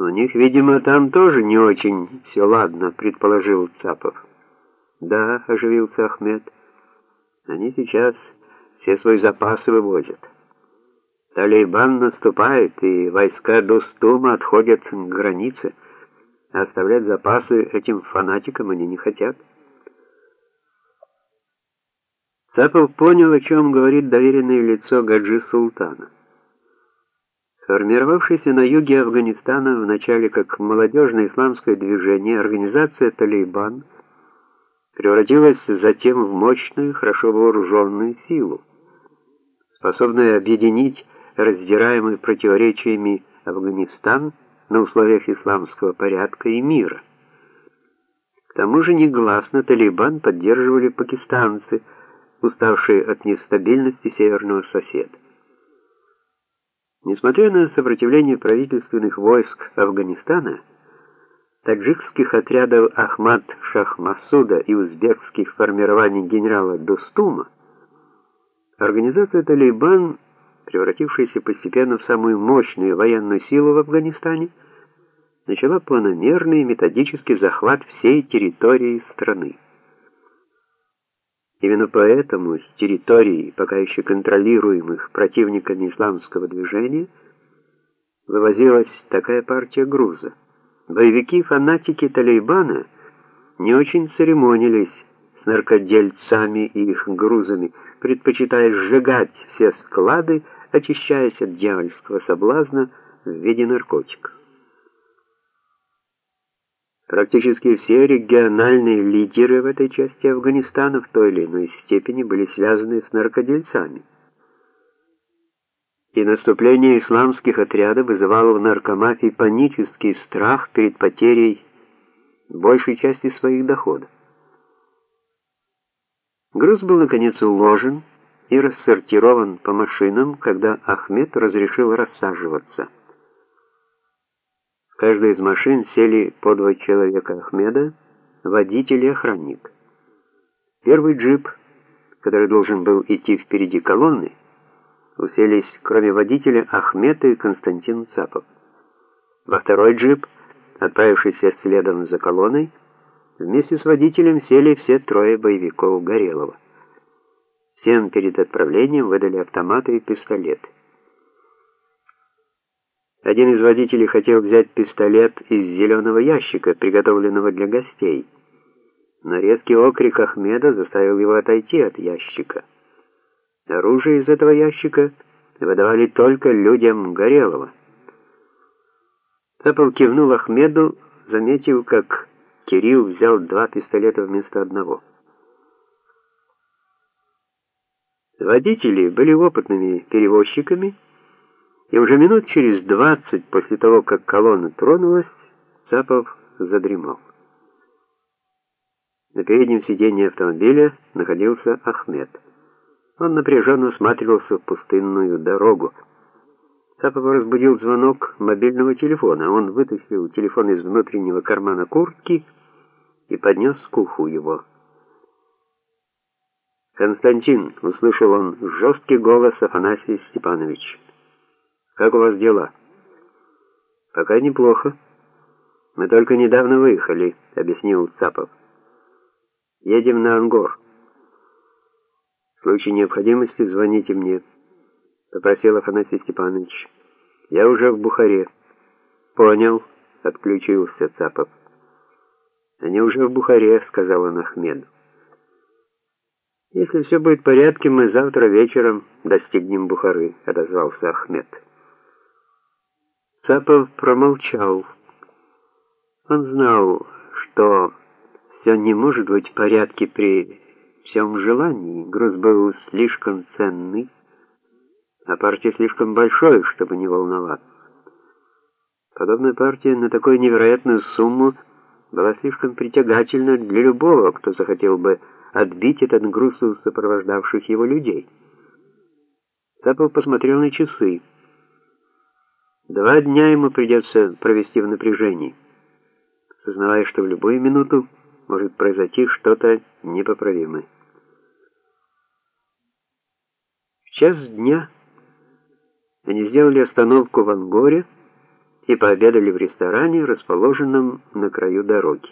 У них, видимо, там тоже не очень все ладно, предположил Цапов. Да, оживился Ахмед. Они сейчас все свои запасы вывозят. Талибан наступает, и войска Достума отходят к границе. Оставлять запасы этим фанатикам они не хотят. Цапов понял, о чем говорит доверенное лицо Гаджи Султана. Сформировавшаяся на юге Афганистана в начале как молодежное исламское движение, организация «Талибан» превратилась затем в мощную, хорошо вооруженную силу, способную объединить раздираемый противоречиями Афганистан на условиях исламского порядка и мира. К тому же негласно Талибан поддерживали пакистанцы, уставшие от нестабильности северного соседа. Несмотря на сопротивление правительственных войск Афганистана, таджикских отрядов Ахмад Шахмасуда и узбекских формирований генерала Достума, организация «Талибан», превратившаяся постепенно в самую мощную военную силу в Афганистане, начала планомерный методический захват всей территории страны. Именно поэтому с территорий, пока еще контролируемых противниками исламского движения, вывозилась такая партия груза. Боевики-фанатики Талибана не очень церемонились с наркодельцами и их грузами, предпочитая сжигать все склады, очищаясь от дьявольского соблазна в виде наркотиков. Практически все региональные лидеры в этой части Афганистана в той или иной степени были связаны с наркодельцами. И наступление исламских отрядов вызывало в наркомафии панический страх перед потерей большей части своих доходов. Груз был наконец уложен и рассортирован по машинам, когда Ахмед разрешил рассаживаться каждой из машин сели по два человека Ахмеда, водитель и охранник. Первый джип, который должен был идти впереди колонны, уселись, кроме водителя, Ахмед и Константин Цапов. Во второй джип, отправившийся следом за колонной, вместе с водителем сели все трое боевиков Горелого. Всем перед отправлением выдали автоматы и пистолеты. Один из водителей хотел взять пистолет из зеленого ящика, приготовленного для гостей. Но резкий окрик Ахмеда заставил его отойти от ящика. Оружие из этого ящика выдавали только людям Горелого. Цапов кивнул Ахмеду, заметив, как Кирилл взял два пистолета вместо одного. Водители были опытными перевозчиками, и уже минут через двадцать после того, как колонна тронулась, Цапов задремал. На переднем сиденье автомобиля находился Ахмед. Он напряженно осматривался в пустынную дорогу. Цапов разбудил звонок мобильного телефона. Он вытащил телефон из внутреннего кармана куртки и поднес к уху его. «Константин», — услышал он жесткий голос Афанасия Степановича. Как у вас дела? Пока неплохо. Мы только недавно выехали, объяснил Цапов. Едем на Ангор. В случае необходимости звоните мне, попросил Афанасий Степанович. Я уже в Бухаре. Понял, отключился Цапов. Они уже в Бухаре, сказал он Ахмеду. Если все будет в порядке, мы завтра вечером достигнем Бухары, отозвался Ахмед. Цапов промолчал. Он знал, что все не может быть в порядке при всем желании. Груз был слишком ценный, а партия слишком большой, чтобы не волноваться. Подобная партия на такую невероятную сумму была слишком притягательна для любого, кто захотел бы отбить этот груз у сопровождавших его людей. Цапов посмотрел на часы. Два дня ему придется провести в напряжении, сознавая, что в любую минуту может произойти что-то непоправимое. В час дня они сделали остановку в Ангоре и пообедали в ресторане, расположенном на краю дороги.